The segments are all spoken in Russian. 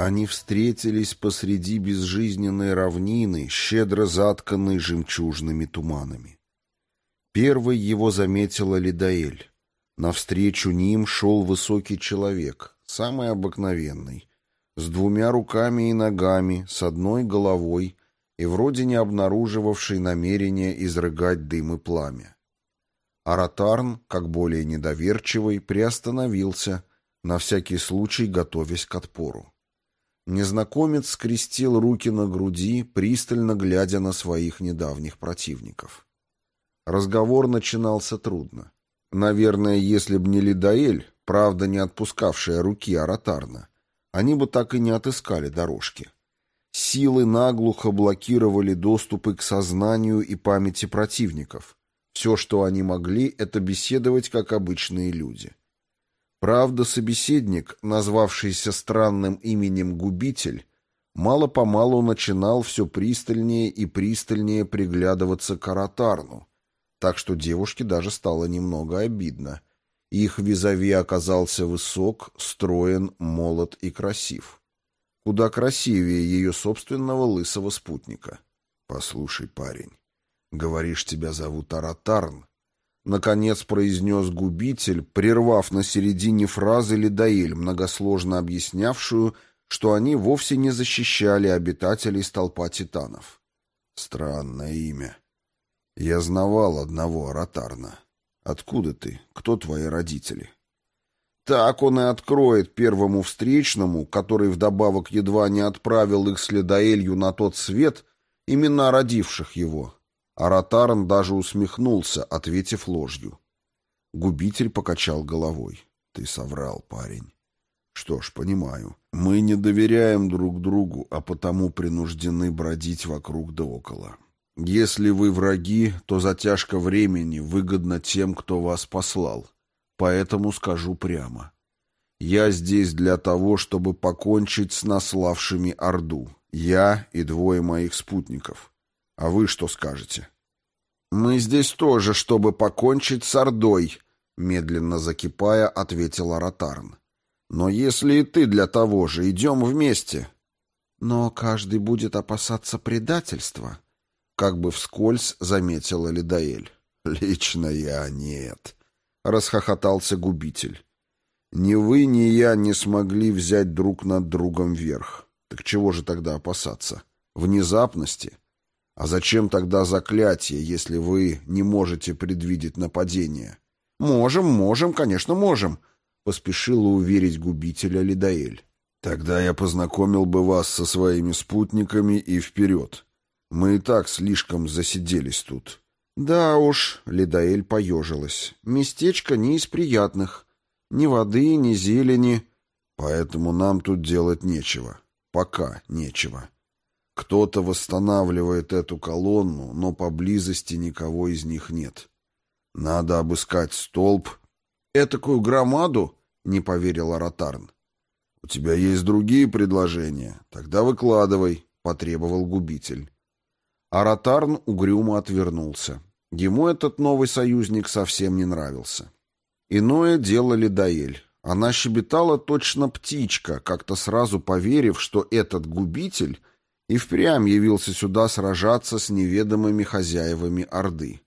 Они встретились посреди безжизненной равнины, щедро затканной жемчужными туманами. Первый его заметила Лидаэль. Навстречу ним шел высокий человек, самый обыкновенный, с двумя руками и ногами, с одной головой и вроде не обнаруживавший намерения изрыгать дым и пламя. Аратарн, как более недоверчивый, приостановился, на всякий случай готовясь к отпору. Незнакомец скрестил руки на груди, пристально глядя на своих недавних противников. Разговор начинался трудно. Наверное, если б не Лидаэль, правда не отпускавшая руки Аратарна, они бы так и не отыскали дорожки. Силы наглухо блокировали доступы к сознанию и памяти противников. Все, что они могли, это беседовать, как обычные люди. Правда, собеседник, назвавшийся странным именем Губитель, мало-помалу начинал все пристальнее и пристальнее приглядываться к Аратарну, так что девушке даже стало немного обидно. Их визави оказался высок, строен, молод и красив. Куда красивее ее собственного лысого спутника. «Послушай, парень, говоришь, тебя зовут Аратарн?» Наконец произнес губитель, прервав на середине фразы Лидаэль, многосложно объяснявшую, что они вовсе не защищали обитателей столпа титанов. Странное имя. Я знавал одного Аратарна. Откуда ты? Кто твои родители? Так он и откроет первому встречному, который вдобавок едва не отправил их с на тот свет, имена родивших его, Аратарн даже усмехнулся, ответив ложью. Губитель покачал головой. «Ты соврал, парень». «Что ж, понимаю. Мы не доверяем друг другу, а потому принуждены бродить вокруг да около. Если вы враги, то затяжка времени выгодна тем, кто вас послал. Поэтому скажу прямо. Я здесь для того, чтобы покончить с наславшими Орду. Я и двое моих спутников. А вы что скажете? Мы здесь тоже, чтобы покончить с Ордой, медленно закипая, ответил Аратарн. Но если и ты для того же, идем вместе. Но каждый будет опасаться предательства, как бы вскользь заметила Лидаэль. Лично я нет, расхохотался губитель. Ни вы, ни я не смогли взять друг над другом верх. Так чего же тогда опасаться? Внезапности? А зачем тогда заклятие, если вы не можете предвидеть нападение? Можем, можем, конечно, можем, поспешила уверить губителя Лидаэль. Тогда я познакомил бы вас со своими спутниками и вперед. Мы и так слишком засиделись тут. Да уж, Лидаэль поежилась. Местечко не из приятных. Ни воды, ни зелени. Поэтому нам тут делать нечего. Пока нечего. Кто-то восстанавливает эту колонну, но поблизости никого из них нет. Надо обыскать столб. Этакую громаду? Не поверил Аратарн. У тебя есть другие предложения? Тогда выкладывай, потребовал губитель. Аратарн угрюмо отвернулся. Ему этот новый союзник совсем не нравился. Иное дело Лидаэль. Она щебетала точно птичка, как-то сразу поверив, что этот губитель и впрямь явился сюда сражаться с неведомыми хозяевами Орды.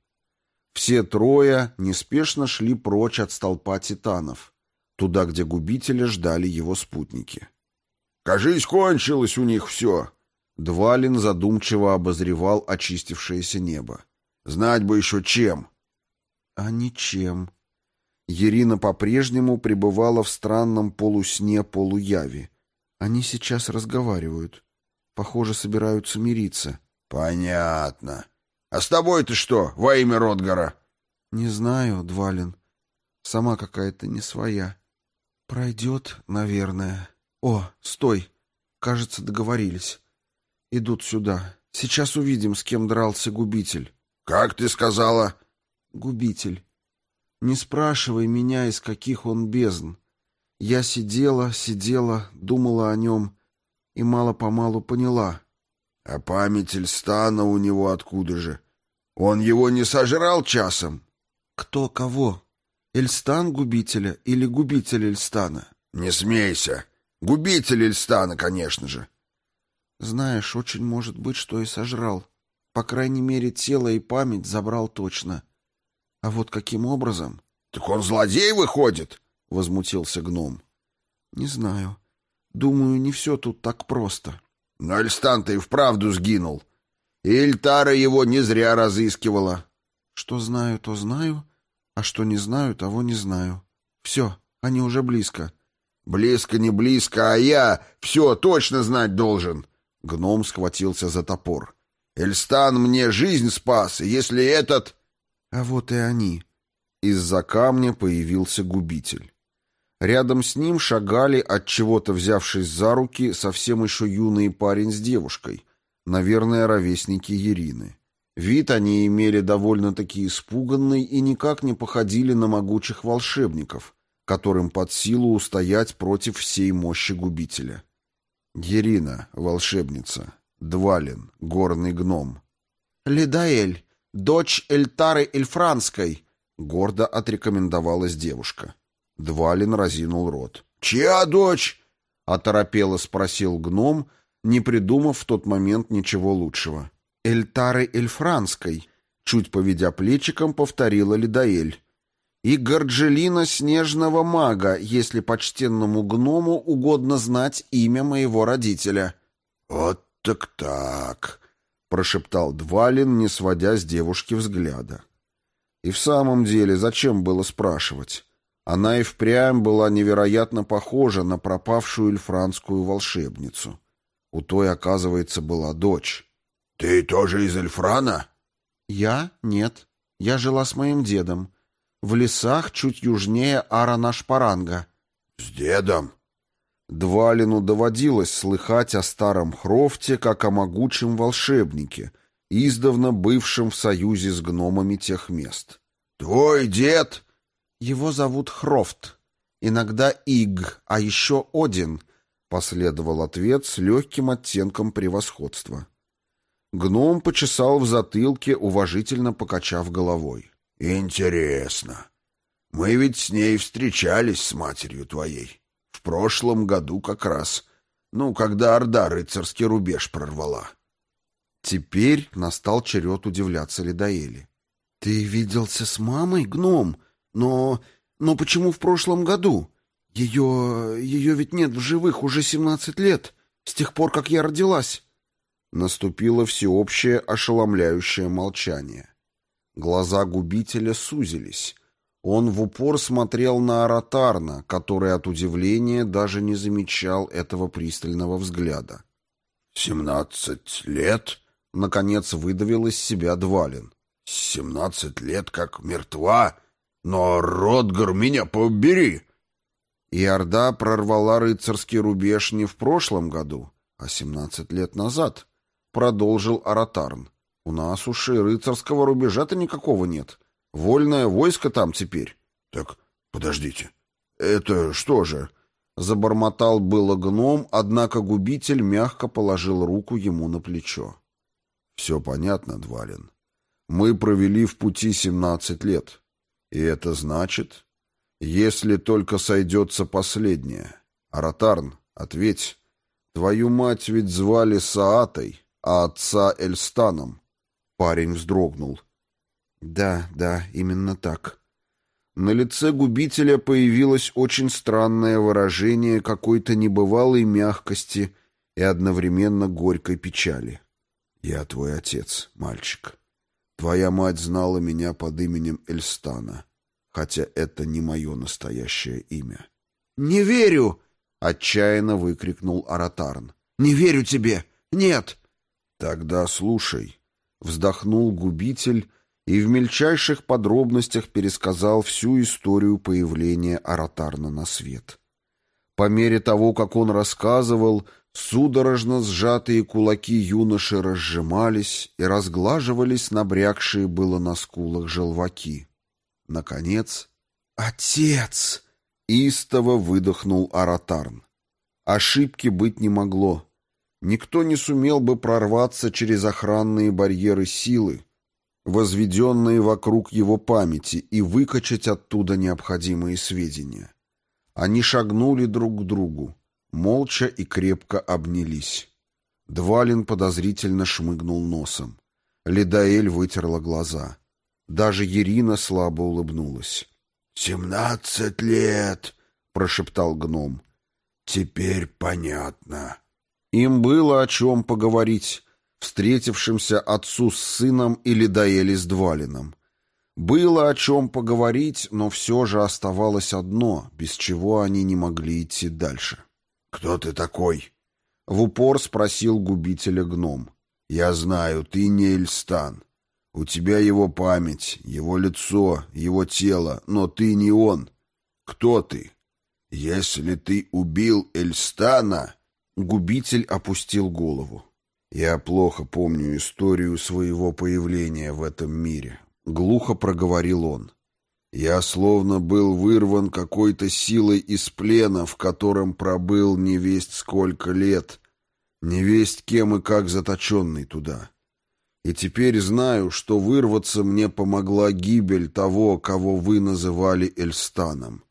Все трое неспешно шли прочь от столпа титанов, туда, где губителя ждали его спутники. «Кажись, кончилось у них все!» Двалин задумчиво обозревал очистившееся небо. «Знать бы еще чем!» «А ничем». Ирина по-прежнему пребывала в странном полусне-полуяве. Они сейчас разговаривают. Похоже, собираются мириться. Понятно. А с тобой-то что, во имя Ротгара? Не знаю, Двалин. Сама какая-то не своя. Пройдет, наверное. О, стой. Кажется, договорились. Идут сюда. Сейчас увидим, с кем дрался губитель. Как ты сказала? Губитель. Не спрашивай меня, из каких он бездн. Я сидела, сидела, думала о нем и мало-помалу поняла. А память Эльстана у него откуда же? Он его не сожрал часом? Кто кого? Эльстан губителя или губитель Эльстана? Не смейся. Губитель Эльстана, конечно же. Знаешь, очень может быть, что и сожрал. По крайней мере, тело и память забрал точно. А вот каким образом? Так он злодей выходит, возмутился гном. Не знаю. Думаю, не все тут так просто. Но Эльстан-то и вправду сгинул. И Эльтара его не зря разыскивала. Что знаю, то знаю, а что не знаю, того не знаю. Все, они уже близко. Близко не близко, а я все точно знать должен. Гном схватился за топор. Эльстан мне жизнь спас, если этот... А вот и они. Из-за камня появился губитель. Рядом с ним шагали, от чего-то взявшись за руки, совсем еще юный парень с девушкой, наверное, ровесники Ирины. Вид они имели довольно-таки испуганный и никак не походили на могучих волшебников, которым под силу устоять против всей мощи губителя. Ирина, волшебница, Двалин, горный гном. «Лидаэль, дочь Эльтары Эльфранской», — гордо отрекомендовалась девушка. Двалин разинул рот. «Чья дочь?» — оторопело спросил гном, не придумав в тот момент ничего лучшего. «Эльтары Эльфранской», — чуть поведя плечиком, повторила Лидаэль. «И Горджелина Снежного Мага, если почтенному гному угодно знать имя моего родителя». «Вот так-так», — прошептал Двалин, не сводя с девушки взгляда. И в самом деле, зачем было спрашивать? Она и впрямь была невероятно похожа на пропавшую эльфранскую волшебницу. У той, оказывается, была дочь. «Ты тоже из Эльфрана?» «Я? Нет. Я жила с моим дедом. В лесах чуть южнее Аранашпаранга». «С дедом?» Двалину доводилось слыхать о старом Хрофте как о могучем волшебнике, издавна бывшем в союзе с гномами тех мест. «Твой дед...» «Его зовут Хрофт. Иногда Иг, а еще Один», — последовал ответ с легким оттенком превосходства. Гном почесал в затылке, уважительно покачав головой. «Интересно. Мы ведь с ней встречались с матерью твоей. В прошлом году как раз. Ну, когда Орда рыцарский рубеж прорвала». Теперь настал черед удивляться Ледоэли. «Ты виделся с мамой, гном?» Но... но почему в прошлом году? Ее... ее ведь нет в живых уже семнадцать лет, с тех пор, как я родилась. Наступило всеобщее ошеломляющее молчание. Глаза губителя сузились. Он в упор смотрел на Аратарна, который от удивления даже не замечал этого пристального взгляда. «Семнадцать лет?» — наконец выдавил из себя Двалин. «Семнадцать лет как мертва? Но, Ротгар, меня побери!» И Орда прорвала рыцарский рубеж не в прошлом году, а семнадцать лет назад, продолжил Аратарн. «У нас уж и рыцарского рубежа-то никакого нет. Вольное войско там теперь». «Так, подождите, это что же?» Забормотал было гном, однако губитель мягко положил руку ему на плечо. «Все понятно, Двалин. Мы провели в пути семнадцать лет. И это значит, если только сойдется последнее. Аратарн, ответь. Твою мать ведь звали Саатой, а отца Эльстаном. Парень вздрогнул. Да, да, именно так. На лице губителя появилось очень странное выражение какой-то небывалой мягкости и одновременно горькой печали. «Я твой отец, мальчик. Твоя мать знала меня под именем Эльстана, хотя это не мое настоящее имя. «Не верю!» — отчаянно выкрикнул Аратарн. «Не верю тебе! Нет!» «Тогда слушай!» — вздохнул губитель и в мельчайших подробностях пересказал всю историю появления Аратарна на свет. По мере того, как он рассказывал, Судорожно сжатые кулаки юноши разжимались и разглаживались набрякшие было на скулах желваки. Наконец... «Отец!» — истово выдохнул Аратарн. Ошибки быть не могло. Никто не сумел бы прорваться через охранные барьеры силы, возведенные вокруг его памяти, и выкачать оттуда необходимые сведения. Они шагнули друг к другу. Молча и крепко обнялись. Двалин подозрительно шмыгнул носом. Лидаэль вытерла глаза. Даже Ирина слабо улыбнулась. «Семнадцать лет!» — прошептал гном. «Теперь понятно». Им было о чем поговорить, встретившимся отцу с сыном или Даэли с Двалином. Было о чем поговорить, но все же оставалось одно, без чего они не могли идти дальше. «Кто ты такой?» — в упор спросил губителя гном. «Я знаю, ты не Эльстан. У тебя его память, его лицо, его тело, но ты не он. Кто ты? Если ты убил Эльстана...» Губитель опустил голову. «Я плохо помню историю своего появления в этом мире», — глухо проговорил он. «Я словно был вырван какой-то силой из плена, в котором пробыл невесть сколько лет, невесть кем и как заточенный туда. И теперь знаю, что вырваться мне помогла гибель того, кого вы называли Эльстаном.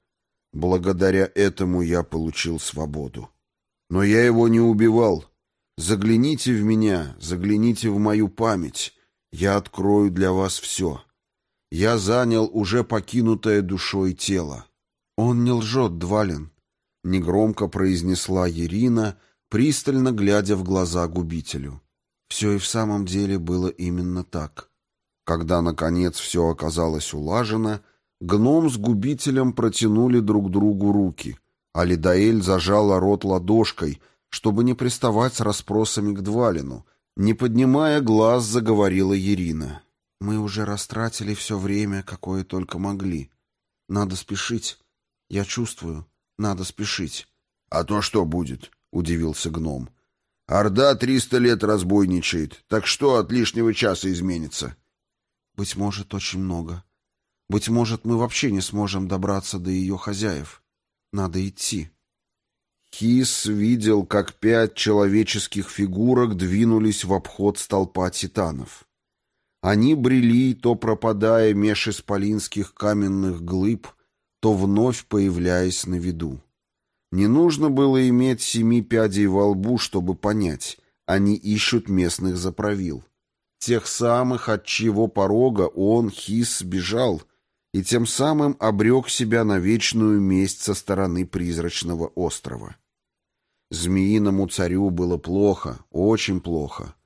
Благодаря этому я получил свободу. Но я его не убивал. Загляните в меня, загляните в мою память. Я открою для вас все. Я занял уже покинутое душой тело. Он не лжет, Двалин, — негромко произнесла Ирина, пристально глядя в глаза губителю. Все и в самом деле было именно так. Когда, наконец, все оказалось улажено, гном с губителем протянули друг другу руки, а Лидаэль зажала рот ладошкой, чтобы не приставать с расспросами к Двалину. Не поднимая глаз, заговорила Ирина. «Мы уже растратили все время, какое только могли. Надо спешить. Я чувствую, надо спешить». «А то что будет?» — удивился гном. — Орда триста лет разбойничает, так что от лишнего часа изменится? Быть может, очень много. Быть может, мы вообще не сможем добраться до ее хозяев. Надо идти. Хис видел, как пять человеческих фигурок двинулись в обход столпа титанов. Они брели, то пропадая меж исполинских каменных глыб, то вновь появляясь на виду. Не нужно было иметь семи пядей во лбу, чтобы понять. Они ищут местных заправил. Тех самых, от чьего порога он, Хис, сбежал, и тем самым обрек себя на вечную месть со стороны призрачного острова. Змеиному царю было плохо, очень плохо.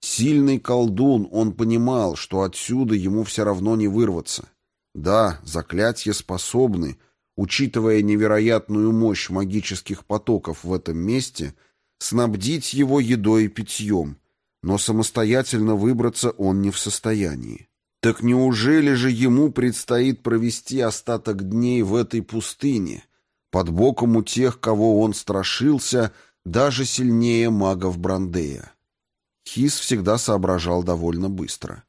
Сильный колдун, он понимал, что отсюда ему все равно не вырваться. Да, заклятия способны, учитывая невероятную мощь магических потоков в этом месте, снабдить его едой и питьем, но самостоятельно выбраться он не в состоянии. Так неужели же ему предстоит провести остаток дней в этой пустыне, под боком у тех, кого он страшился, даже сильнее магов Брандея? Хис всегда соображал довольно быстро.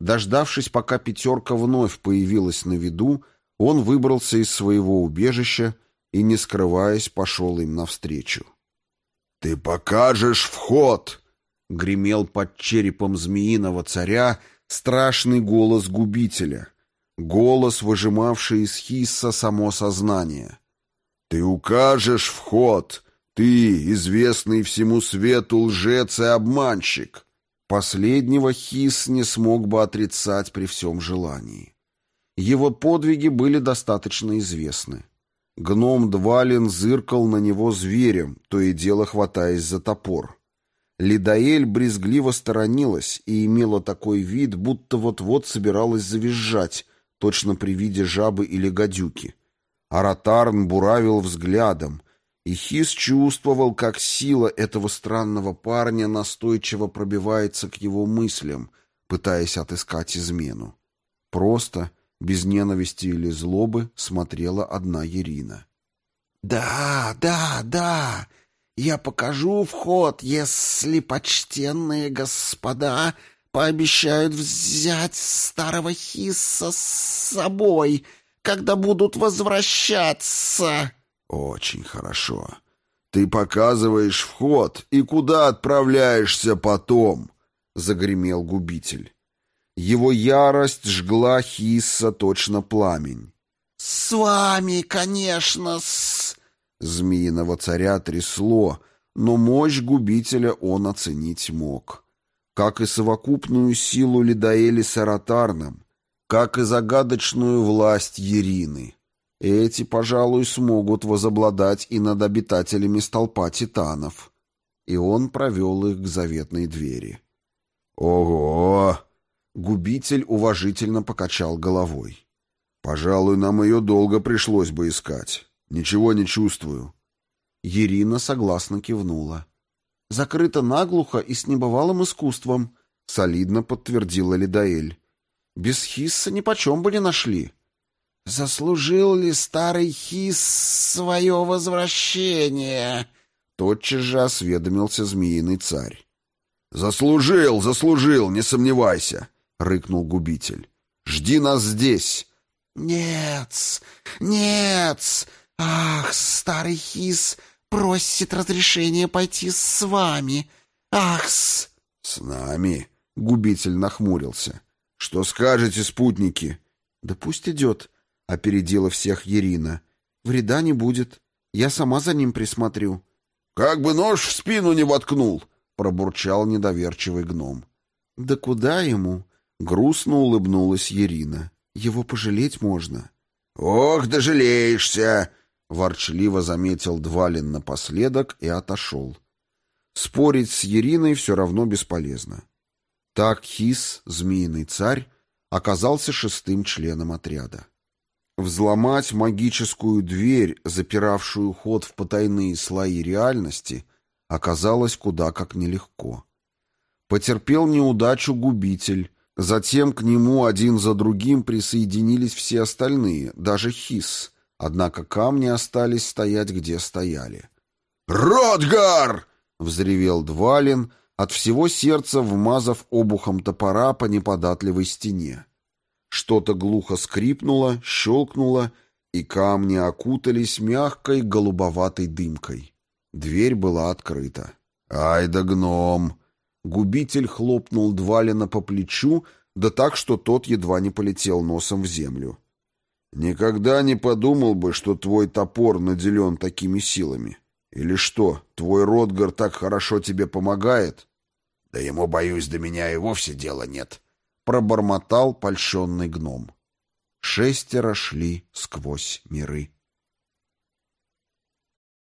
Дождавшись, пока пятерка вновь появилась на виду, он выбрался из своего убежища и, не скрываясь, пошел им навстречу. «Ты покажешь вход!» — гремел под черепом змеиного царя страшный голос губителя, голос, выжимавший из хисса само сознание. «Ты укажешь вход! Ты, известный всему свету лжец и обманщик!» Последнего хис не смог бы отрицать при всем желании. Его подвиги были достаточно известны. Гном Двалин зыркал на него зверем, то и дело хватаясь за топор. Лидаэль брезгливо сторонилась и имела такой вид, будто вот-вот собиралась завизжать, точно при виде жабы или гадюки. Аратарн буравил взглядом, и Хис чувствовал, как сила этого странного парня настойчиво пробивается к его мыслям, пытаясь отыскать измену. Просто без ненависти или злобы смотрела одна Ирина. «Да, да, да, я покажу вход, если почтенные господа пообещают взять старого Хисса с собой, когда будут возвращаться». «Очень хорошо. Ты показываешь вход, и куда отправляешься потом?» — загремел губитель. Его ярость жгла Хисса точно пламень. «С вами, конечно, с...» Змеиного царя трясло, но мощь губителя он оценить мог. Как и совокупную силу Лидаэли с Аратарном, как и загадочную власть Ерины. Эти, пожалуй, смогут возобладать и над обитателями столпа титанов. И он провел их к заветной двери. «Ого!» Губитель уважительно покачал головой. «Пожалуй, нам ее долго пришлось бы искать. Ничего не чувствую». Ирина согласно кивнула. «Закрыто наглухо и с небывалым искусством», — солидно подтвердила Лидаэль. «Без Хисса нипочем бы не нашли». «Заслужил ли старый Хисс свое возвращение?» Тотчас же осведомился змеиный царь. «Заслужил, заслужил, не сомневайся!» — рыкнул губитель. «Жди нас здесь!» «Нет, нет! Ах, старый Хис просит разрешения пойти с вами! Ах, с...» «С нами?» — губитель нахмурился. «Что скажете, спутники?» «Да пусть идет», — опередила всех Ирина. «Вреда не будет. Я сама за ним присмотрю». «Как бы нож в спину не воткнул!» — пробурчал недоверчивый гном. «Да куда ему?» — грустно улыбнулась Ирина. «Его пожалеть можно». «Ох, дожалеешься!» — ворчливо заметил Двалин напоследок и отошел. Спорить с Ериной все равно бесполезно. Так Хис, змеиный царь, оказался шестым членом отряда. Взломать магическую дверь, запиравшую ход в потайные слои реальности, оказалось куда как нелегко. Потерпел неудачу губитель, затем к нему один за другим присоединились все остальные, даже Хис, однако камни остались стоять, где стояли. «Ротгар!» — взревел Двалин, от всего сердца вмазав обухом топора по неподатливой стене. Что-то глухо скрипнуло, щелкнуло, и камни окутались мягкой голубоватой дымкой. Дверь была открыта. «Ай да гном!» Губитель хлопнул Двалина по плечу, да так, что тот едва не полетел носом в землю. «Никогда не подумал бы, что твой топор наделен такими силами. Или что, твой Ротгар так хорошо тебе помогает?» «Да ему, боюсь, до меня и вовсе дела нет», — пробормотал польщенный гном. Шестеро шли сквозь миры.